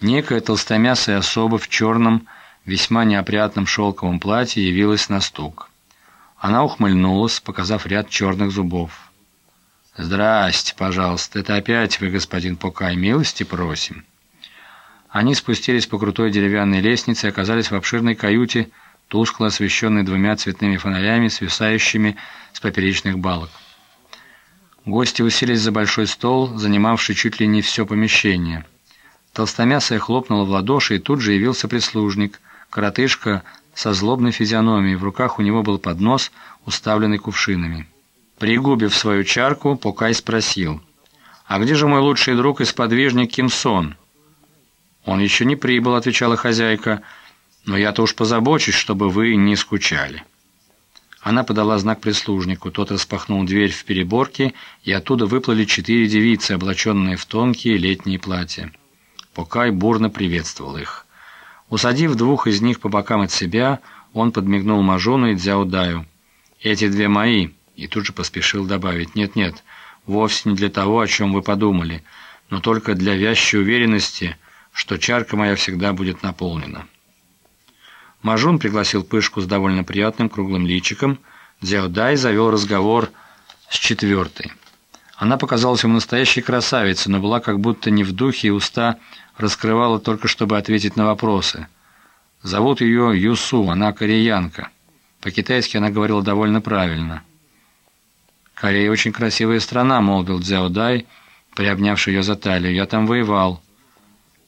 Некая толстомясая особа в черном, весьма неопрятном шелковом платье явилась на стук. Она ухмыльнулась, показав ряд черных зубов. «Здрасте, пожалуйста, это опять вы, господин Покай, милости просим». Они спустились по крутой деревянной лестнице и оказались в обширной каюте, тускло освещенной двумя цветными фонарями, свисающими с поперечных балок. Гости уселись за большой стол, занимавший чуть ли не все помещение. Толстомясая хлопнула в ладоши, и тут же явился прислужник, коротышка со злобной физиономией, в руках у него был поднос, уставленный кувшинами. Пригубив свою чарку, Покай спросил, «А где же мой лучший друг и сподвижник Кимсон?» «Он еще не прибыл», — отвечала хозяйка, «но я-то уж позабочусь, чтобы вы не скучали». Она подала знак прислужнику, тот распахнул дверь в переборке, и оттуда выплыли четыре девицы, облаченные в тонкие летние платья. Покай бурно приветствовал их. Усадив двух из них по бокам от себя, он подмигнул Мажону и Дзяудаю. «Эти две мои», и тут же поспешил добавить, «Нет-нет, вовсе не для того, о чем вы подумали, но только для вящей уверенности, что чарка моя всегда будет наполнена». Мажун пригласил Пышку с довольно приятным круглым личиком, Дзяудай завел разговор с четвертой. Она показалась ему настоящей красавицей, но была как будто не в духе, и уста раскрывала только, чтобы ответить на вопросы. Зовут ее Юсу, она кореянка. По-китайски она говорила довольно правильно. «Корея очень красивая страна», — молвил Дзяо Дай, приобнявший ее за талию. «Я там воевал».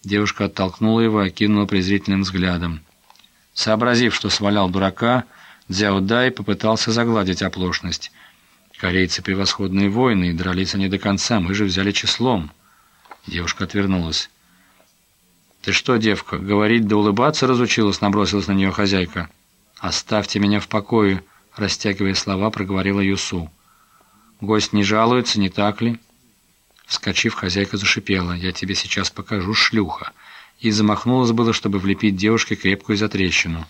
Девушка оттолкнула его и окинула презрительным взглядом. Сообразив, что свалял дурака, Дзяо Дай попытался загладить оплошность. Корейцы превосходные воины, и дрались они до конца, мы же взяли числом. Девушка отвернулась. «Ты что, девка, говорить да улыбаться разучилась?» — набросилась на нее хозяйка. «Оставьте меня в покое», — растягивая слова, проговорила Юсу. «Гость не жалуется, не так ли?» Вскочив, хозяйка зашипела. «Я тебе сейчас покажу, шлюха!» И замахнулась было, чтобы влепить девушке крепкую затрещину.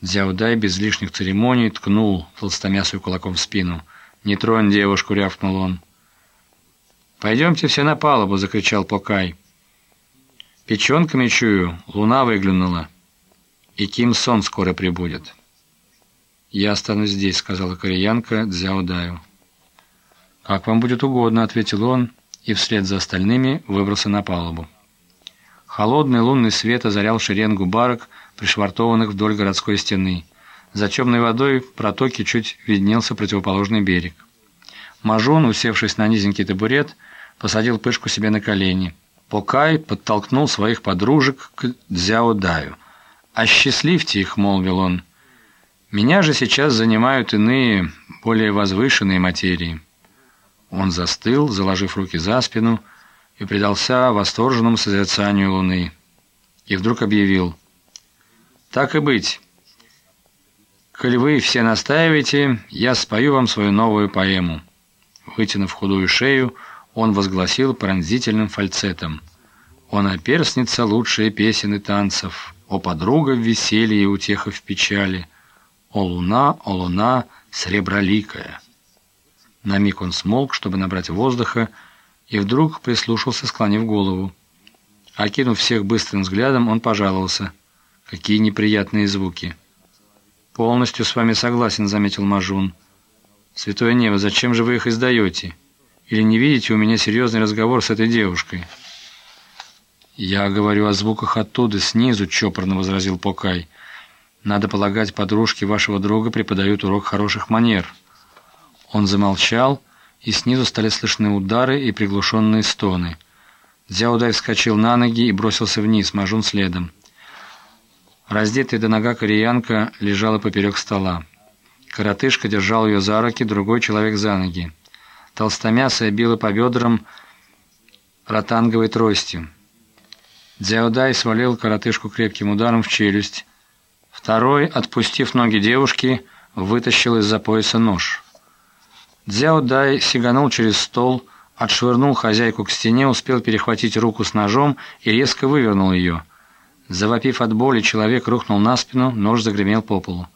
Дзяудай без лишних церемоний ткнул толстомясую кулаком в спину — «Не тронь девушку!» — рявкнул он. «Пойдемте все на палубу!» — закричал Покай. «Печенками чую, луна выглянула, и Ким Сон скоро прибудет». «Я останусь здесь», — сказала кореянка Дзяо Даю. «Как вам будет угодно», — ответил он, и вслед за остальными выбрался на палубу. Холодный лунный свет озарял шеренгу барок, пришвартованных вдоль городской стены. За темной водой в протоке чуть виднелся противоположный берег. Мажун, усевшись на низенький табурет, посадил пышку себе на колени. Покай подтолкнул своих подружек к Дзяо Даю. «Осчастливьте их», — молвил он. «Меня же сейчас занимают иные, более возвышенные материи». Он застыл, заложив руки за спину, и предался восторженному созерцанию луны. И вдруг объявил. «Так и быть». «Коль вы все настаиваете, я спою вам свою новую поэму». Вытянув худую шею, он возгласил пронзительным фальцетом. «О наперстница лучшие песен и танцев, о подруга в веселье и утеха в печали, о луна, о луна, среброликая». На миг он смолк, чтобы набрать воздуха, и вдруг прислушался, склонив голову. Окинув всех быстрым взглядом, он пожаловался. «Какие неприятные звуки!» «Полностью с вами согласен», — заметил Мажун. «Святое небо, зачем же вы их издаете? Или не видите у меня серьезный разговор с этой девушкой?» «Я говорю о звуках оттуда, снизу», — чопорно возразил Покай. «Надо полагать, подружки вашего друга преподают урок хороших манер». Он замолчал, и снизу стали слышны удары и приглушенные стоны. Дзяудай вскочил на ноги и бросился вниз, Мажун следом. Раздетая до нога кореянка лежала поперек стола. Коротышка держал ее за руки, другой человек за ноги. Толстомясая била по бедрам ротанговой тростью. Дзяудай свалил коротышку крепким ударом в челюсть. Второй, отпустив ноги девушки, вытащил из-за пояса нож. Дзяудай сиганул через стол, отшвырнул хозяйку к стене, успел перехватить руку с ножом и резко вывернул ее – Завопив от боли, человек рухнул на спину, нож загремел по полу.